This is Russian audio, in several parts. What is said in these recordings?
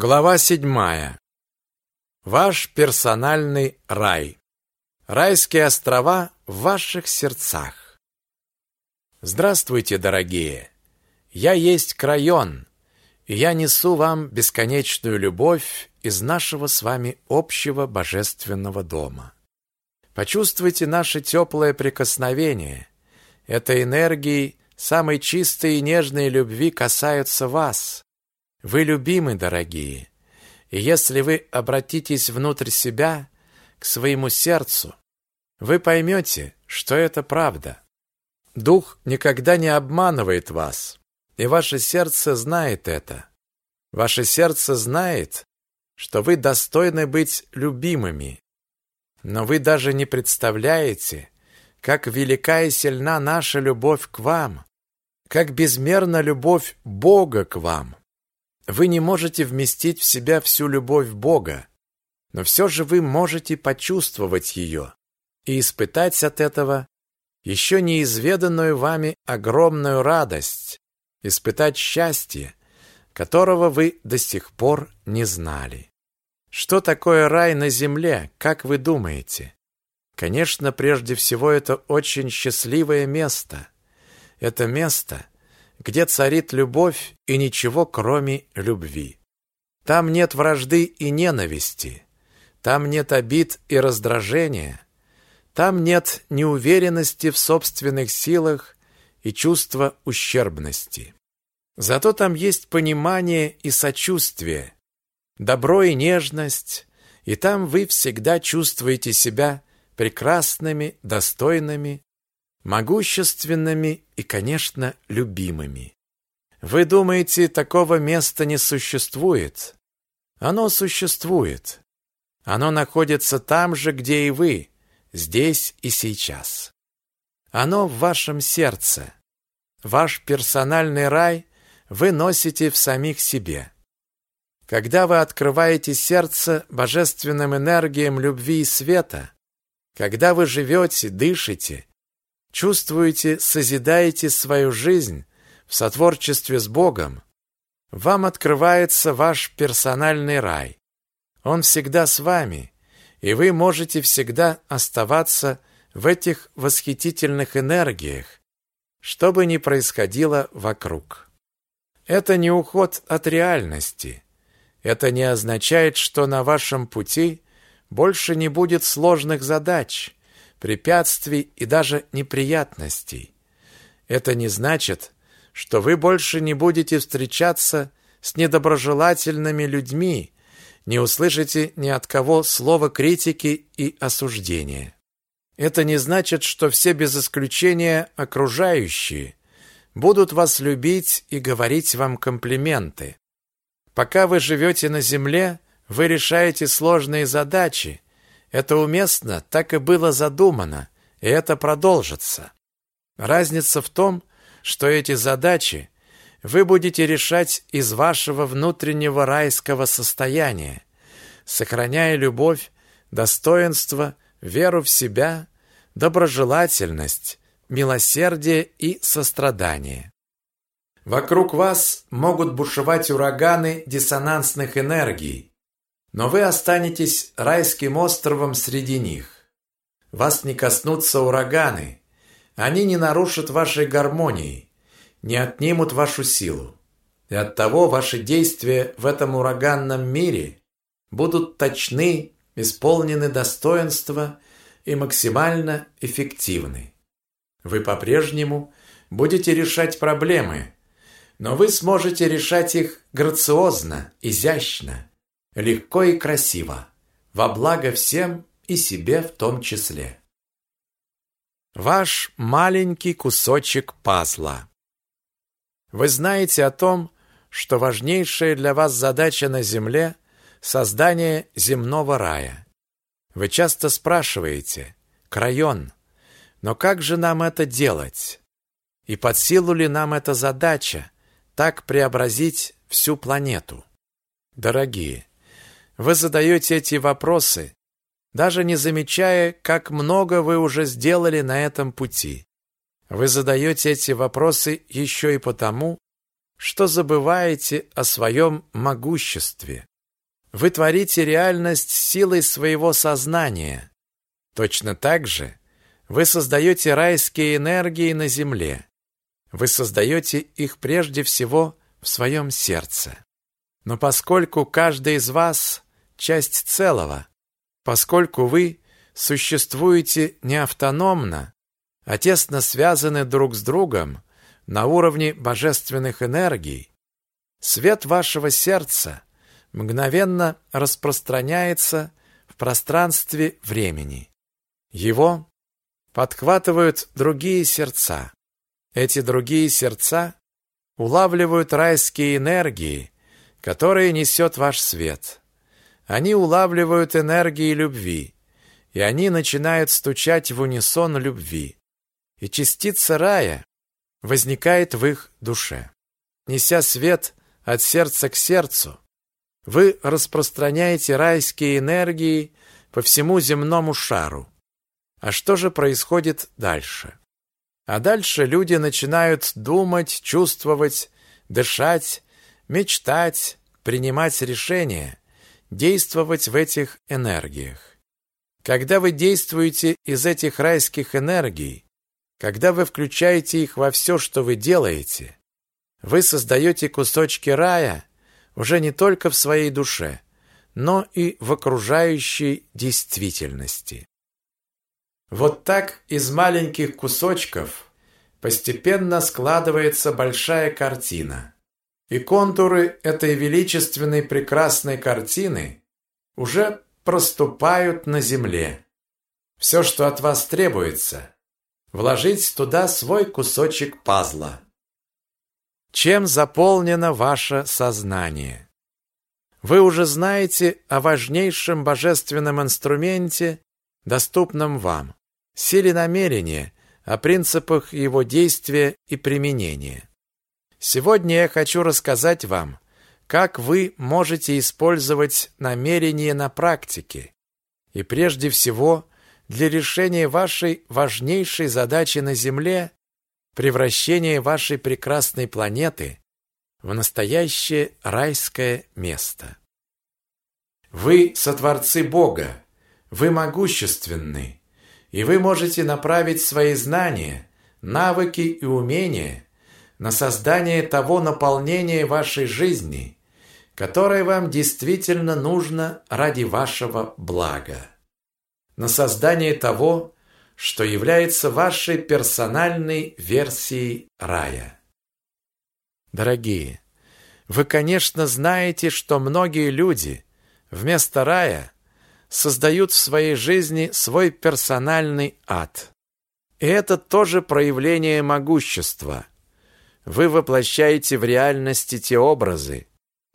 Глава седьмая. Ваш персональный рай. Райские острова в ваших сердцах. Здравствуйте, дорогие. Я есть Крайон, и я несу вам бесконечную любовь из нашего с вами общего божественного дома. Почувствуйте наше теплое прикосновение. Этой энергии самой чистой и нежной любви касаются вас. Вы любимы, дорогие, и если вы обратитесь внутрь себя, к своему сердцу, вы поймете, что это правда. Дух никогда не обманывает вас, и ваше сердце знает это. Ваше сердце знает, что вы достойны быть любимыми. Но вы даже не представляете, как велика и сильна наша любовь к вам, как безмерна любовь Бога к вам. Вы не можете вместить в себя всю любовь Бога, но все же вы можете почувствовать ее и испытать от этого еще неизведанную вами огромную радость, испытать счастье, которого вы до сих пор не знали. Что такое рай на земле, как вы думаете? Конечно, прежде всего это очень счастливое место. Это место – где царит любовь и ничего, кроме любви. Там нет вражды и ненависти, там нет обид и раздражения, там нет неуверенности в собственных силах и чувства ущербности. Зато там есть понимание и сочувствие, добро и нежность, и там вы всегда чувствуете себя прекрасными, достойными, могущественными и, конечно, любимыми. Вы думаете, такого места не существует? Оно существует. Оно находится там же, где и вы, здесь и сейчас. Оно в вашем сердце. Ваш персональный рай вы носите в самих себе. Когда вы открываете сердце божественным энергиям любви и света, когда вы живете, дышите, чувствуете, созидаете свою жизнь в сотворчестве с Богом, вам открывается ваш персональный рай. Он всегда с вами, и вы можете всегда оставаться в этих восхитительных энергиях, что бы ни происходило вокруг. Это не уход от реальности. Это не означает, что на вашем пути больше не будет сложных задач – препятствий и даже неприятностей. Это не значит, что вы больше не будете встречаться с недоброжелательными людьми, не услышите ни от кого слова критики и осуждения. Это не значит, что все без исключения окружающие будут вас любить и говорить вам комплименты. Пока вы живете на земле, вы решаете сложные задачи, это уместно, так и было задумано, и это продолжится. Разница в том, что эти задачи вы будете решать из вашего внутреннего райского состояния, сохраняя любовь, достоинство, веру в себя, доброжелательность, милосердие и сострадание. Вокруг вас могут бушевать ураганы диссонансных энергий, но вы останетесь райским островом среди них. Вас не коснутся ураганы, они не нарушат вашей гармонии, не отнимут вашу силу. И оттого ваши действия в этом ураганном мире будут точны, исполнены достоинства и максимально эффективны. Вы по-прежнему будете решать проблемы, но вы сможете решать их грациозно, изящно, легко и красиво, во благо всем и себе в том числе. Ваш маленький кусочек пазла. Вы знаете о том, что важнейшая для вас задача на земле – создание земного рая. Вы часто спрашиваете «Крайон, но как же нам это делать? И под силу ли нам эта задача так преобразить всю планету?» Дорогие, вы задаете эти вопросы, даже не замечая, как много вы уже сделали на этом пути. Вы задаете эти вопросы еще и потому, что забываете о своем могуществе. Вы творите реальность силой своего сознания. Точно так же вы создаете райские энергии на земле. Вы создаете их прежде всего в своем сердце. Но поскольку каждый из вас – часть целого, поскольку вы существуете не автономно, а тесно связаны друг с другом на уровне божественных энергий, свет вашего сердца мгновенно распространяется в пространстве времени. Его подхватывают другие сердца. Эти другие сердца улавливают райские энергии, которые несет ваш свет. Они улавливают энергии любви, и они начинают стучать в унисон любви. И частица рая возникает в их душе. Неся свет от сердца к сердцу, вы распространяете райские энергии по всему земному шару. А что же происходит дальше? А дальше люди начинают думать, чувствовать, дышать, мечтать, принимать решения, действовать в этих энергиях. Когда вы действуете из этих райских энергий, когда вы включаете их во все, что вы делаете, вы создаете кусочки рая уже не только в своей душе, но и в окружающей действительности. Вот так из маленьких кусочков постепенно складывается большая картина. И контуры этой величественной прекрасной картины уже проступают на земле. Все, что от вас требуется, вложить туда свой кусочек пазла. Чем заполнено ваше сознание? Вы уже знаете о важнейшем божественном инструменте, доступном вам, силе намерения, о принципах его действия и применения. Сегодня я хочу рассказать вам, как вы можете использовать намерение на практике и прежде всего для решения вашей важнейшей задачи на Земле превращения вашей прекрасной планеты в настоящее райское место. Вы сотворцы Бога, вы могущественны, и вы можете направить свои знания, навыки и умения на создание того наполнения вашей жизни, которое вам действительно нужно ради вашего блага. На создание того, что является вашей персональной версией рая. Дорогие, вы, конечно, знаете, что многие люди вместо рая создают в своей жизни свой персональный ад. И это тоже проявление могущества – вы воплощаете в реальности те образы,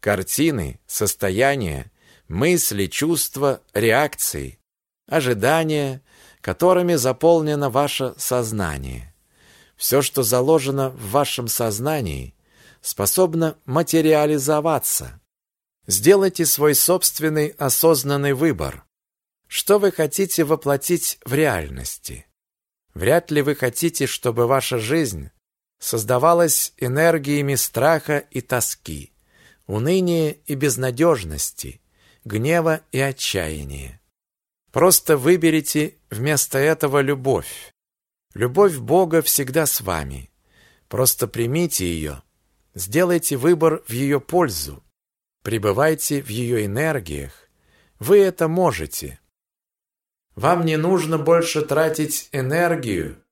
картины, состояния, мысли, чувства, реакции, ожидания, которыми заполнено ваше сознание. Все, что заложено в вашем сознании, способно материализоваться. Сделайте свой собственный осознанный выбор. Что вы хотите воплотить в реальности? Вряд ли вы хотите, чтобы ваша жизнь создавалась энергиями страха и тоски, уныния и безнадежности, гнева и отчаяния. Просто выберите вместо этого любовь. Любовь Бога всегда с вами. Просто примите ее. Сделайте выбор в ее пользу. Пребывайте в ее энергиях. Вы это можете. Вам не нужно больше тратить энергию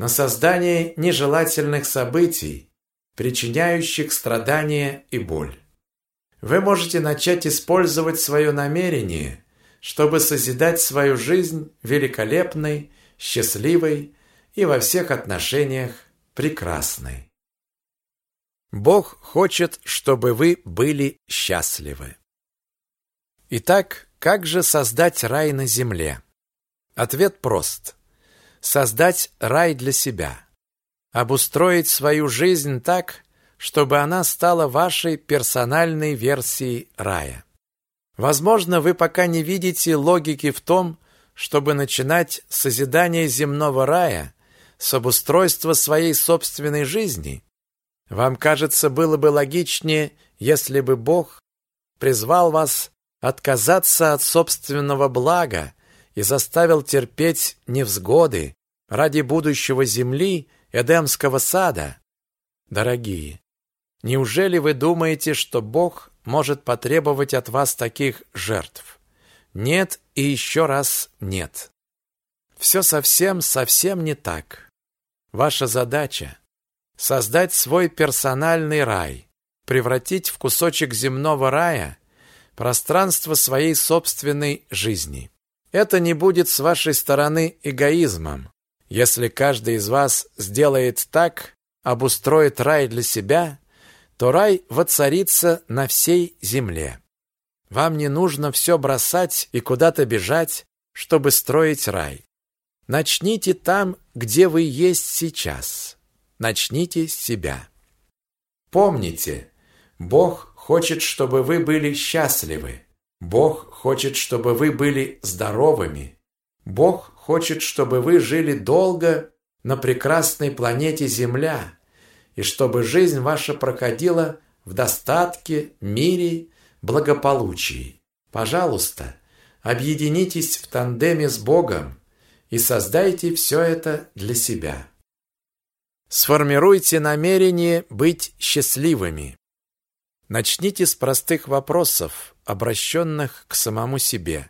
на создание нежелательных событий, причиняющих страдания и боль. Вы можете начать использовать свое намерение, чтобы созидать свою жизнь великолепной, счастливой и во всех отношениях прекрасной. Бог хочет, чтобы вы были счастливы. Итак, как же создать рай на земле? Ответ прост создать рай для себя, обустроить свою жизнь так, чтобы она стала вашей персональной версией рая. Возможно, вы пока не видите логики в том, чтобы начинать созидание земного рая с обустройства своей собственной жизни, Вам кажется, было бы логичнее, если бы Бог призвал вас отказаться от собственного блага и заставил терпеть невзгоды ради будущего земли Эдемского сада. Дорогие, неужели вы думаете, что Бог может потребовать от вас таких жертв? Нет и еще раз нет. Все совсем, совсем не так. Ваша задача – создать свой персональный рай, превратить в кусочек земного рая пространство своей собственной жизни. Это не будет с вашей стороны эгоизмом. Если каждый из вас сделает так, обустроит рай для себя, то рай воцарится на всей земле. Вам не нужно все бросать и куда-то бежать, чтобы строить рай. Начните там, где вы есть сейчас. Начните с себя. Помните, Бог хочет, чтобы вы были счастливы. Бог хочет, чтобы вы были здоровыми. Бог хочет, чтобы вы жили долго на прекрасной планете Земля и чтобы жизнь ваша проходила в достатке, мире, благополучии. Пожалуйста, объединитесь в тандеме с Богом и создайте все это для себя. Сформируйте намерение быть счастливыми. Начните с простых вопросов, обращенных к самому себе.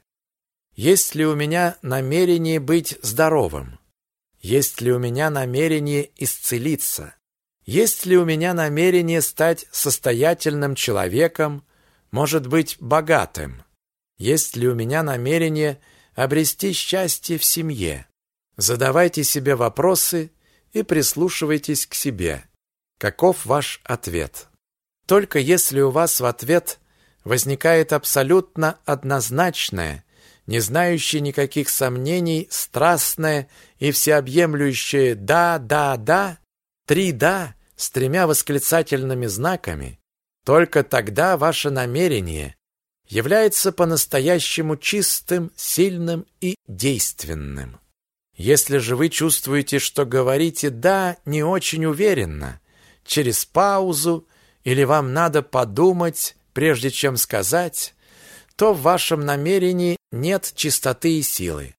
Есть ли у меня намерение быть здоровым? Есть ли у меня намерение исцелиться? Есть ли у меня намерение стать состоятельным человеком, может быть, богатым? Есть ли у меня намерение обрести счастье в семье? Задавайте себе вопросы и прислушивайтесь к себе. Каков ваш ответ? Только если у вас в ответ возникает абсолютно однозначное, не знающее никаких сомнений, страстное и всеобъемлющее «да, да, да», три «да» с тремя восклицательными знаками, только тогда ваше намерение является по-настоящему чистым, сильным и действенным. Если же вы чувствуете, что говорите «да» не очень уверенно, через паузу или вам надо подумать, прежде чем сказать, то в вашем намерении нет чистоты и силы.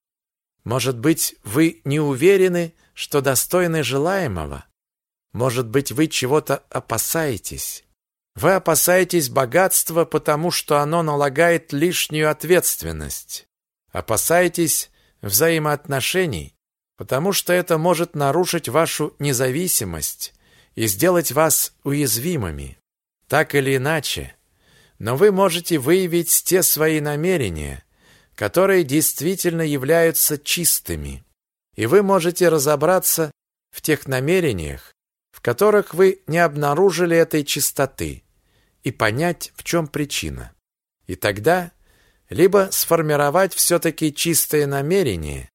Может быть, вы не уверены, что достойны желаемого? Может быть, вы чего-то опасаетесь? Вы опасаетесь богатства, потому что оно налагает лишнюю ответственность. Опасаетесь взаимоотношений, потому что это может нарушить вашу независимость и сделать вас уязвимыми. Так или иначе, но вы можете выявить те свои намерения, которые действительно являются чистыми, и вы можете разобраться в тех намерениях, в которых вы не обнаружили этой чистоты, и понять, в чем причина. И тогда либо сформировать все-таки чистое намерение,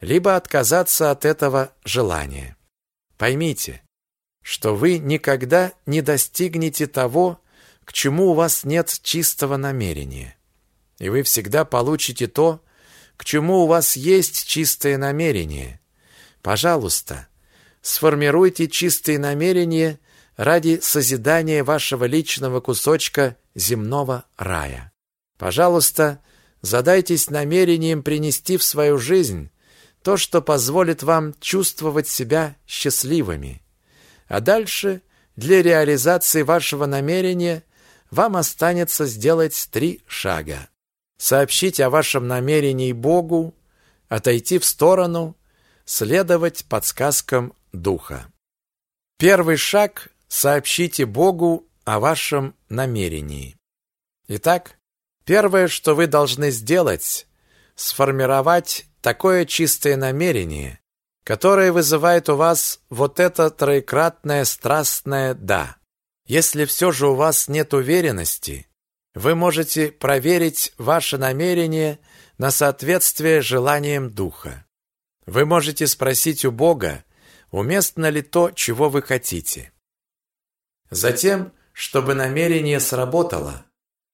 либо отказаться от этого желания. Поймите, что вы никогда не достигнете того, к чему у вас нет чистого намерения. И вы всегда получите то, к чему у вас есть чистое намерение. Пожалуйста, сформируйте чистые намерения ради созидания вашего личного кусочка земного рая. Пожалуйста, задайтесь намерением принести в свою жизнь то, что позволит вам чувствовать себя счастливыми. А дальше для реализации вашего намерения вам останется сделать три шага. Сообщить о вашем намерении Богу, отойти в сторону, следовать подсказкам Духа. Первый шаг – сообщите Богу о вашем намерении. Итак, первое, что вы должны сделать – сформировать такое чистое намерение, которое вызывает у вас вот это троекратное страстное «да». Если все же у вас нет уверенности, вы можете проверить ваше намерение на соответствие желаниям Духа. Вы можете спросить у Бога, уместно ли то, чего вы хотите. Затем, чтобы намерение сработало,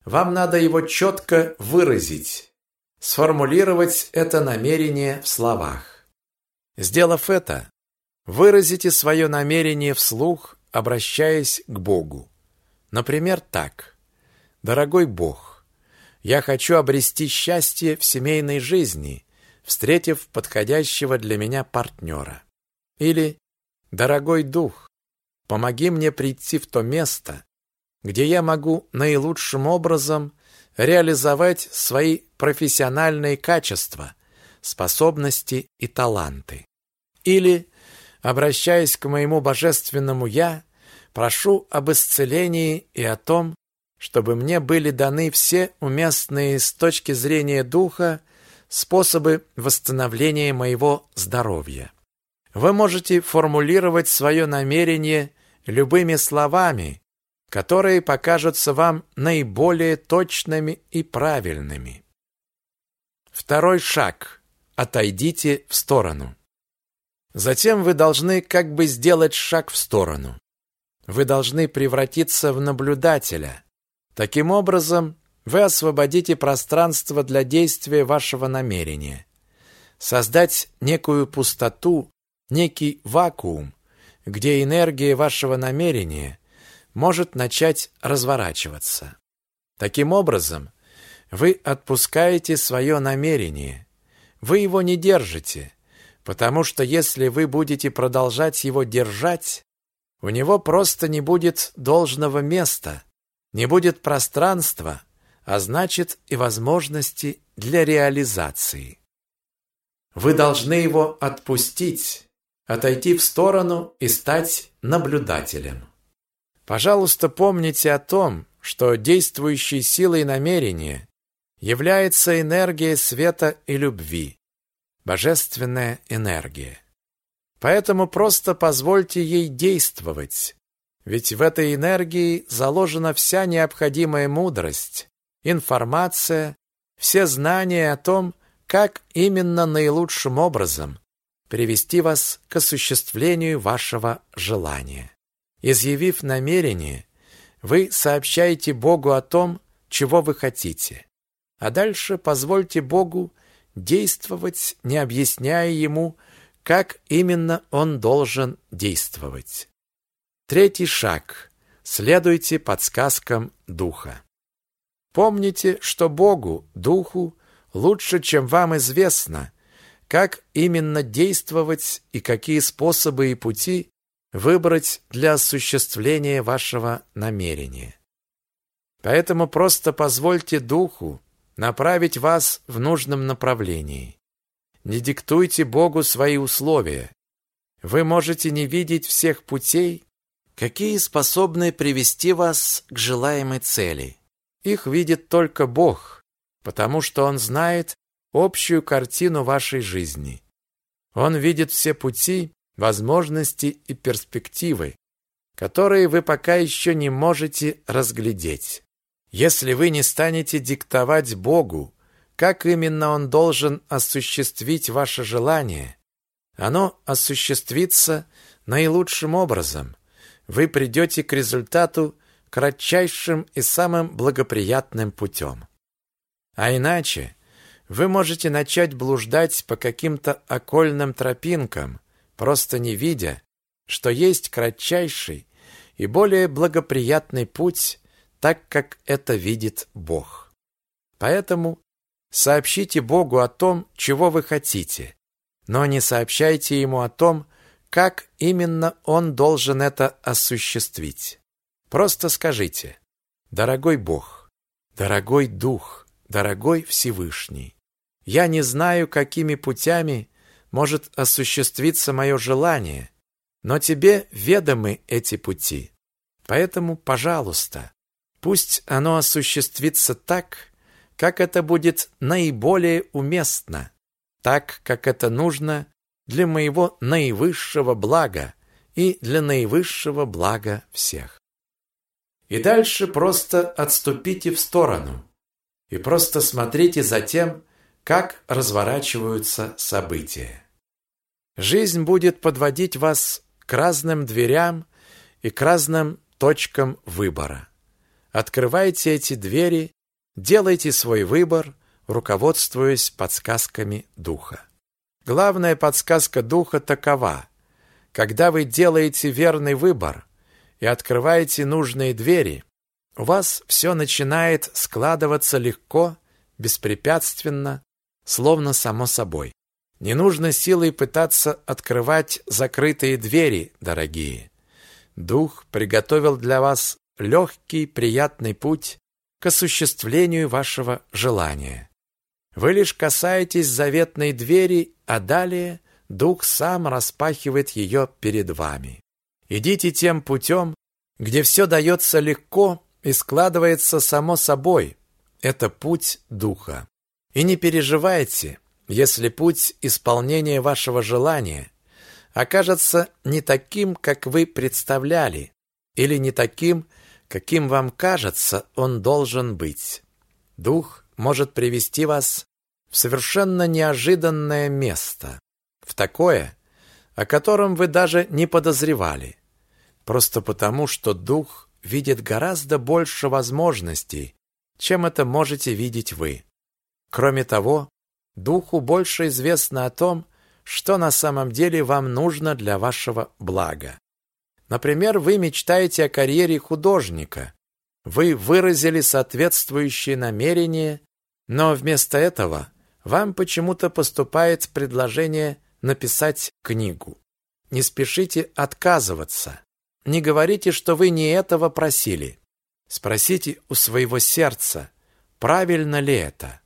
вам надо его четко выразить, сформулировать это намерение в словах. Сделав это, выразите свое намерение вслух обращаясь к Богу. Например, так. «Дорогой Бог, я хочу обрести счастье в семейной жизни, встретив подходящего для меня партнера». Или «Дорогой Дух, помоги мне прийти в то место, где я могу наилучшим образом реализовать свои профессиональные качества, способности и таланты. Или, обращаясь к моему божественному «Я», прошу об исцелении и о том, чтобы мне были даны все уместные с точки зрения духа способы восстановления моего здоровья. Вы можете формулировать свое намерение любыми словами, которые покажутся вам наиболее точными и правильными. Второй шаг. Отойдите в сторону. Затем вы должны как бы сделать шаг в сторону. Вы должны превратиться в наблюдателя. Таким образом, вы освободите пространство для действия вашего намерения. Создать некую пустоту, некий вакуум, где энергия вашего намерения может начать разворачиваться. Таким образом, вы отпускаете свое намерение. Вы его не держите, потому что если вы будете продолжать его держать, у него просто не будет должного места, не будет пространства, а значит и возможности для реализации. Вы должны его отпустить, отойти в сторону и стать наблюдателем. Пожалуйста, помните о том, что действующей силой намерения является энергия света и любви, божественная энергия. Поэтому просто позвольте ей действовать, ведь в этой энергии заложена вся необходимая мудрость, информация, все знания о том, как именно наилучшим образом привести вас к осуществлению вашего желания. Изъявив намерение, вы сообщаете Богу о том, чего вы хотите. А дальше позвольте Богу действовать, не объясняя Ему, как именно Он должен действовать. Третий шаг. Следуйте подсказкам Духа. Помните, что Богу, Духу, лучше, чем вам известно, как именно действовать и какие способы и пути выбрать для осуществления вашего намерения. Поэтому просто позвольте Духу направить вас в нужном направлении. Не диктуйте Богу свои условия. Вы можете не видеть всех путей, какие способны привести вас к желаемой цели. Их видит только Бог, потому что Он знает общую картину вашей жизни. Он видит все пути, возможности и перспективы, которые вы пока еще не можете разглядеть. Если вы не станете диктовать Богу, как именно Он должен осуществить ваше желание, оно осуществится наилучшим образом. Вы придете к результату кратчайшим и самым благоприятным путем. А иначе вы можете начать блуждать по каким-то окольным тропинкам, просто не видя, что есть кратчайший и более благоприятный путь, так как это видит Бог. Поэтому сообщите Богу о том, чего вы хотите, но не сообщайте Ему о том, как именно Он должен это осуществить. Просто скажите «Дорогой Бог, дорогой Дух, дорогой Всевышний, я не знаю, какими путями может осуществиться мое желание, но тебе ведомы эти пути. Поэтому, пожалуйста, пусть оно осуществится так, как это будет наиболее уместно, так, как это нужно для моего наивысшего блага и для наивысшего блага всех. И дальше просто отступите в сторону и просто смотрите за тем, как разворачиваются события. Жизнь будет подводить вас к разным дверям и к разным точкам выбора. Открывайте эти двери, делайте свой выбор, руководствуясь подсказками духа. Главная подсказка духа такова. Когда вы делаете верный выбор, и открываете нужные двери, у вас все начинает складываться легко, беспрепятственно, словно само собой. Не нужно силой пытаться открывать закрытые двери, дорогие. Дух приготовил для вас легкий, приятный путь к осуществлению вашего желания. Вы лишь касаетесь заветной двери, а далее Дух сам распахивает ее перед вами. Идите тем путем, где все дается легко и складывается само собой. Это путь Духа. И не переживайте, если путь исполнения вашего желания окажется не таким, как вы представляли, или не таким, каким вам кажется он должен быть. Дух может привести вас в совершенно неожиданное место, в такое, о котором вы даже не подозревали, просто потому, что Дух видит гораздо больше возможностей, чем это можете видеть вы. Кроме того, Духу больше известно о том, что на самом деле вам нужно для вашего блага. Например, вы мечтаете о карьере художника. Вы выразили соответствующие намерения, но вместо этого вам почему-то поступает предложение написать книгу. Не спешите отказываться. Не говорите, что вы не этого просили. Спросите у своего сердца, правильно ли это.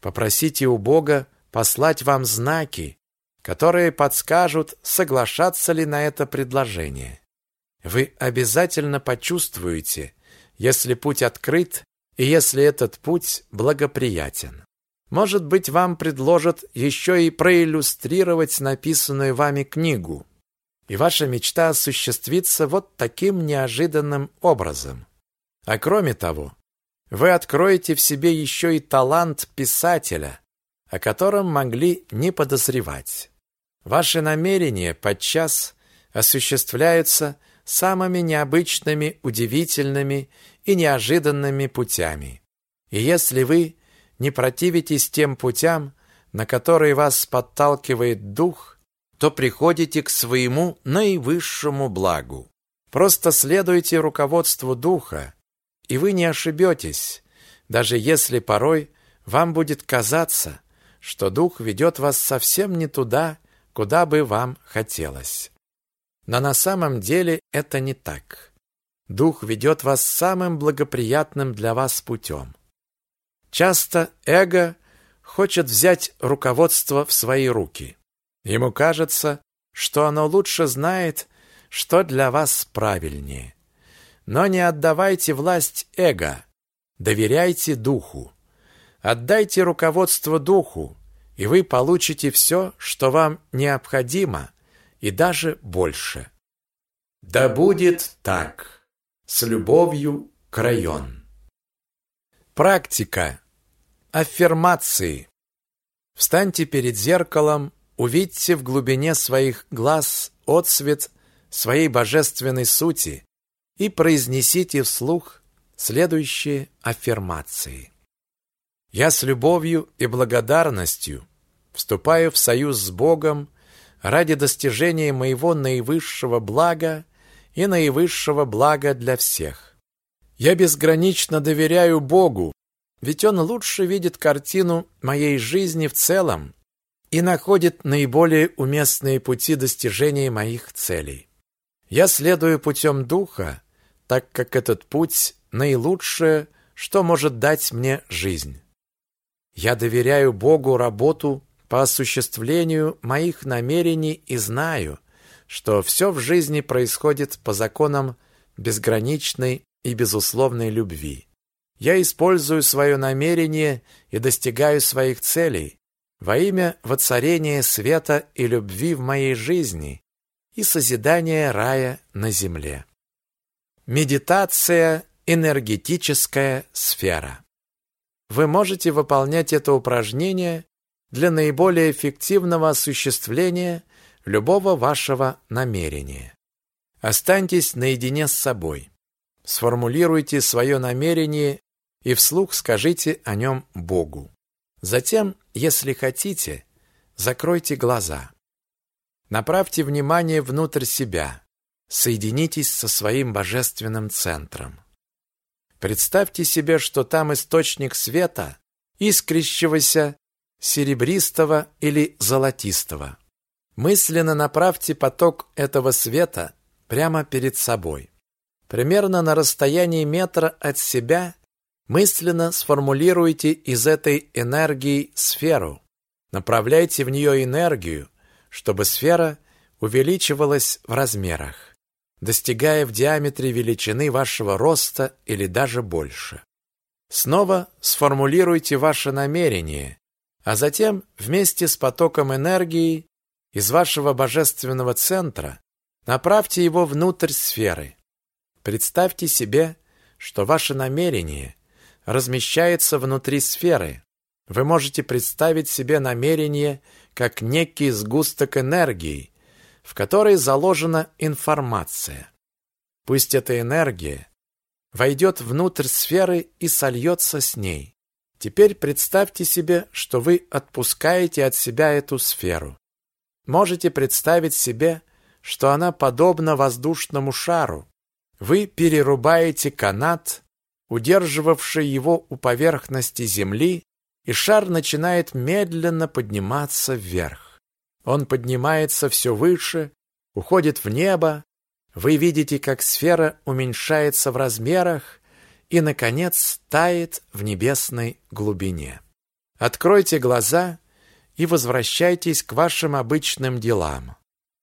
Попросите у Бога послать вам знаки, которые подскажут, соглашаться ли на это предложение. Вы обязательно почувствуете, если путь открыт и если этот путь благоприятен. Может быть, вам предложат еще и проиллюстрировать написанную вами книгу, и ваша мечта осуществится вот таким неожиданным образом. А кроме того, вы откроете в себе еще и талант писателя, о котором могли не подозревать. Ваши намерения подчас осуществляются самыми необычными, удивительными и неожиданными путями. И если вы не противитесь тем путям, на которые вас подталкивает дух, то приходите к своему наивысшему благу. Просто следуйте руководству духа, и вы не ошибетесь, даже если порой вам будет казаться, что дух ведет вас совсем не туда, куда бы вам хотелось. Но на самом деле это не так. Дух ведет вас самым благоприятным для вас путем. Часто эго хочет взять руководство в свои руки. Ему кажется, что оно лучше знает, что для вас правильнее. Но не отдавайте власть эго, доверяйте духу. Отдайте руководство духу, и вы получите все, что вам необходимо, и даже больше. Да будет так. С любовью, Крайон. Практика. Аффирмации. Встаньте перед зеркалом, увидьте в глубине своих глаз отсвет своей божественной сути и произнесите вслух следующие аффирмации. Я с любовью и благодарностью вступаю в союз с Богом ради достижения моего наивысшего блага и наивысшего блага для всех. Я безгранично доверяю Богу, ведь Он лучше видит картину моей жизни в целом и находит наиболее уместные пути достижения моих целей. Я следую путем Духа, так как этот путь наилучшее, что может дать мне жизнь. Я доверяю Богу работу по осуществлению моих намерений и знаю, что все в жизни происходит по законам безграничной и безусловной любви. Я использую свое намерение и достигаю своих целей во имя воцарения света и любви в моей жизни и созидания рая на земле. Медитация энергетическая сфера. Вы можете выполнять это упражнение для наиболее эффективного осуществления любого вашего намерения. Останьтесь наедине с собой. Сформулируйте свое намерение и вслух скажите о нем Богу. Затем, если хотите, закройте глаза. Направьте внимание внутрь себя. соединитесь со своим божественным центром. Представьте себе, что там источник света, искрящегося, серебристого или золотистого. Мысленно направьте поток этого света прямо перед собой. Примерно на расстоянии метра от себя мысленно сформулируйте из этой энергии сферу. Направляйте в нее энергию, чтобы сфера увеличивалась в размерах, достигая в диаметре величины вашего роста или даже больше. Снова сформулируйте ваше намерение, а затем вместе с потоком энергии из вашего божественного центра направьте его внутрь сферы. Представьте себе, что ваше намерение размещается внутри сферы. Вы можете представить себе намерение как некий сгусток энергии, в которой заложена информация. Пусть эта энергия войдет внутрь сферы и сольется с ней. Теперь представьте себе, что вы отпускаете от себя эту сферу. Можете представить себе, что она подобна воздушному шару. Вы перерубаете канат, удерживавший его у поверхности земли, и шар начинает медленно подниматься вверх. Он поднимается все выше, уходит в небо. Вы видите, как сфера уменьшается в размерах и, наконец, тает в небесной глубине. Откройте глаза и возвращайтесь к вашим обычным делам.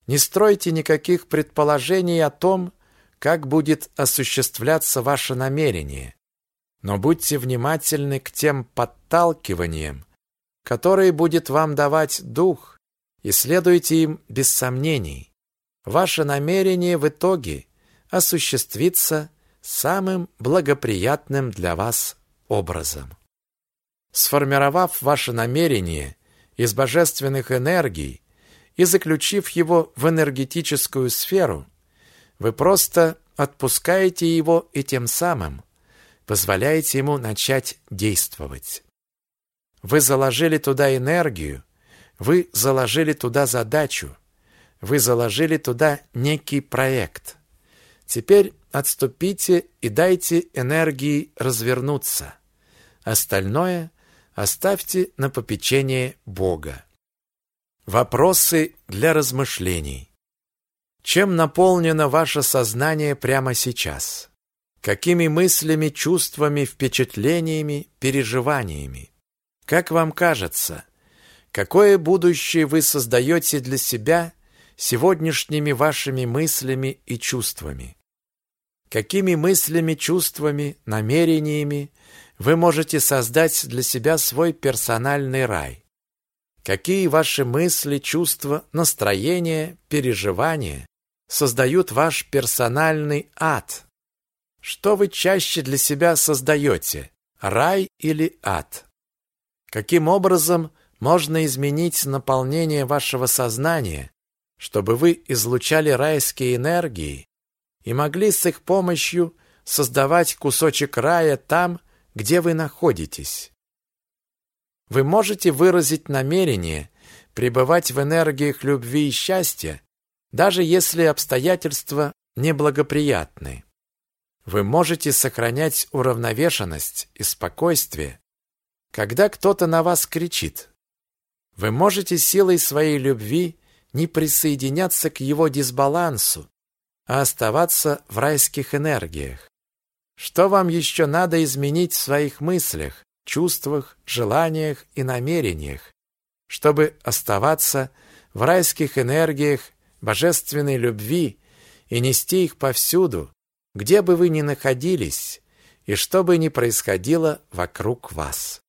Не стройте никаких предположений о том, как будет осуществляться ваше намерение. Но будьте внимательны к тем подталкиваниям, которые будет вам давать дух, и следуйте им без сомнений. Ваше намерение в итоге осуществится самым благоприятным для вас образом. Сформировав ваше намерение из божественных энергий и заключив его в энергетическую сферу, вы просто отпускаете его и тем самым позволяете ему начать действовать. Вы заложили туда энергию, вы заложили туда задачу, вы заложили туда некий проект. Теперь отступите и дайте энергии развернуться. Остальное оставьте на попечение Бога. Вопросы для размышлений. Чем наполнено ваше сознание прямо сейчас? Какими мыслями, чувствами, впечатлениями, переживаниями? Как вам кажется, какое будущее вы создаете для себя сегодняшними вашими мыслями и чувствами? Какими мыслями, чувствами, намерениями вы можете создать для себя свой персональный рай? Какие ваши мысли, чувства, настроения, переживания создают ваш персональный ад? Что вы чаще для себя создаете, рай или ад? Каким образом можно изменить наполнение вашего сознания, чтобы вы излучали райские энергии и могли с их помощью создавать кусочек рая там, где вы находитесь? Вы можете выразить намерение пребывать в энергиях любви и счастья, даже если обстоятельства неблагоприятны. Вы можете сохранять уравновешенность и спокойствие, когда кто-то на вас кричит. Вы можете силой своей любви не присоединяться к его дисбалансу, а оставаться в райских энергиях. Что вам еще надо изменить в своих мыслях, чувствах, желаниях и намерениях, чтобы оставаться в райских энергиях божественной любви и нести их повсюду, где бы вы ни находились и что бы ни происходило вокруг вас.